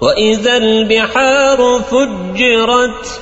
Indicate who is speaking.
Speaker 1: وإذا البحار فجرت